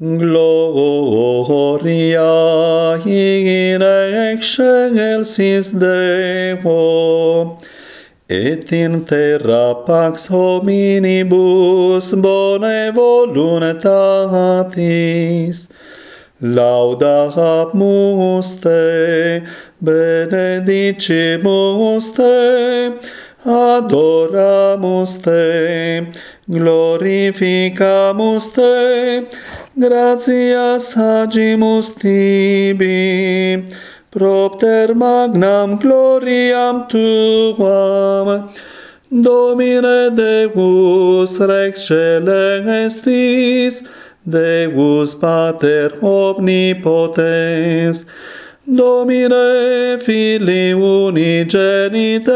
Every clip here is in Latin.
Gloria in excelsis Deo, et in terra pax hominibus bone voluntatis, laudamus te, benedicimus te, adoramus te, glorificamus te, gratias agimus tibi, propter magnam gloriam tuam, Domine Deus Rex Celestis, Deus Pater Omnipotens, Domine Filii Unigenite,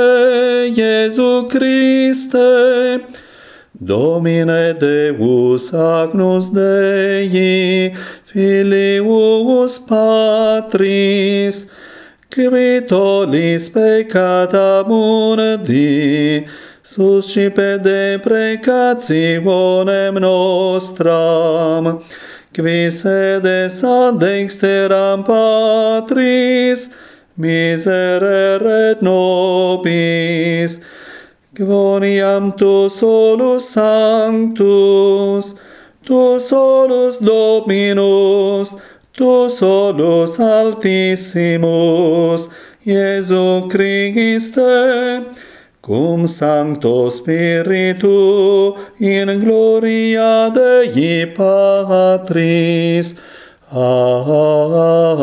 Iesu Christe, Domine Deus Agnus Dei, Filius Patris, qui tollis peccata mundi, suscipe deprecationem nostram, qui sedes ad exteram Patris, miserere nobis, Gloriam tu solus sanctus, tu solus dominus, tu solus altissimus, Iesu Christe, cum sancto spiritu in gloria Dei Patris. Amen.